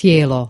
cielo